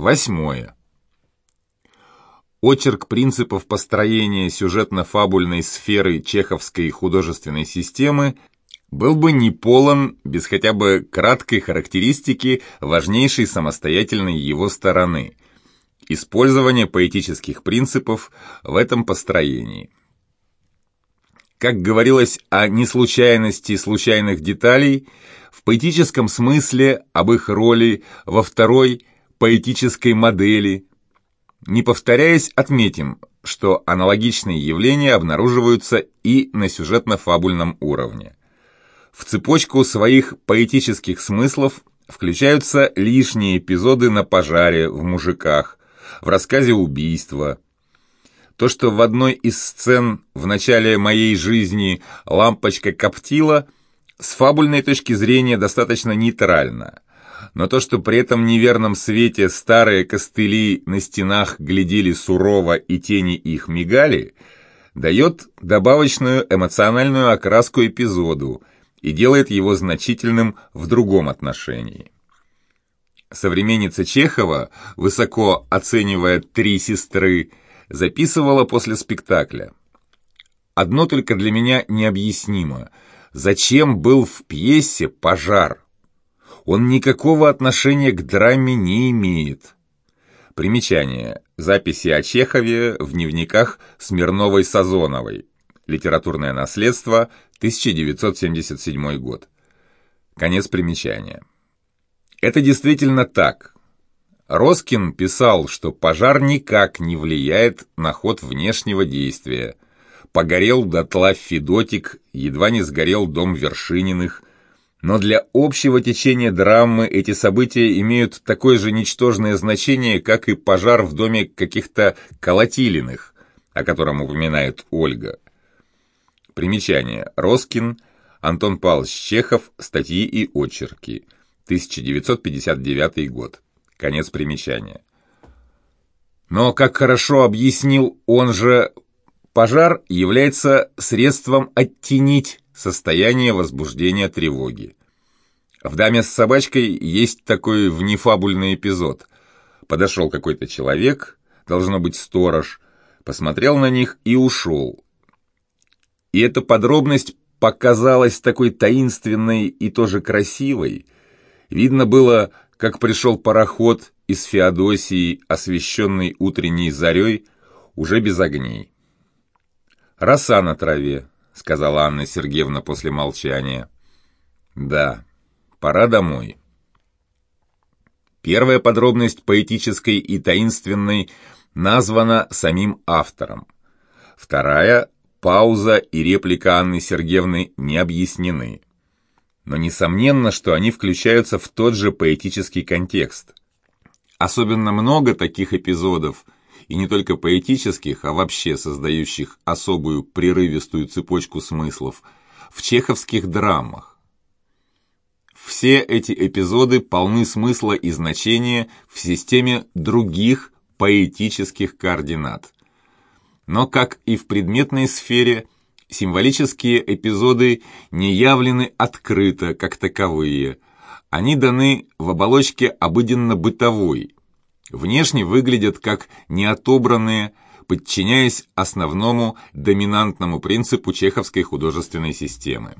Восьмое. Очерк принципов построения сюжетно-фабульной сферы чеховской художественной системы был бы не полон без хотя бы краткой характеристики важнейшей самостоятельной его стороны – использования поэтических принципов в этом построении. Как говорилось о неслучайности случайных деталей, в поэтическом смысле об их роли во второй поэтической модели. Не повторяясь, отметим, что аналогичные явления обнаруживаются и на сюжетно-фабульном уровне. В цепочку своих поэтических смыслов включаются лишние эпизоды на пожаре в «Мужиках», в рассказе «Убийство», то, что в одной из сцен в начале моей жизни лампочка коптила, с фабульной точки зрения достаточно нейтрально. Но то, что при этом неверном свете старые костыли на стенах глядели сурово и тени их мигали, дает добавочную эмоциональную окраску эпизоду и делает его значительным в другом отношении. Современница Чехова, высоко оценивая «Три сестры», записывала после спектакля. Одно только для меня необъяснимо. Зачем был в пьесе пожар? Он никакого отношения к драме не имеет. Примечание. Записи о Чехове в дневниках Смирновой-Сазоновой. Литературное наследство, 1977 год. Конец примечания. Это действительно так. Роскин писал, что пожар никак не влияет на ход внешнего действия. Погорел дотла Федотик, едва не сгорел дом Вершининых. Но для общего течения драмы эти события имеют такое же ничтожное значение, как и пожар в доме каких-то Колотилиных, о котором упоминает Ольга. Примечание. Роскин, Антон Павлович Чехов, статьи и очерки. 1959 год. Конец примечания. Но, как хорошо объяснил он же, пожар является средством оттенить состояние возбуждения тревоги. В «Даме с собачкой» есть такой внефабульный эпизод. Подошел какой-то человек, должно быть сторож, посмотрел на них и ушел. И эта подробность показалась такой таинственной и тоже красивой. Видно было, как пришел пароход из Феодосии, освещенный утренней зарей, уже без огней. «Роса на траве», — сказала Анна Сергеевна после молчания. «Да, пора домой». Первая подробность поэтической и таинственной названа самим автором. Вторая – пауза и реплика Анны Сергеевны не объяснены но несомненно, что они включаются в тот же поэтический контекст. Особенно много таких эпизодов, и не только поэтических, а вообще создающих особую прерывистую цепочку смыслов, в чеховских драмах. Все эти эпизоды полны смысла и значения в системе других поэтических координат. Но, как и в предметной сфере – Символические эпизоды не явлены открыто, как таковые. Они даны в оболочке обыденно-бытовой. Внешне выглядят как неотобранные, подчиняясь основному доминантному принципу чеховской художественной системы.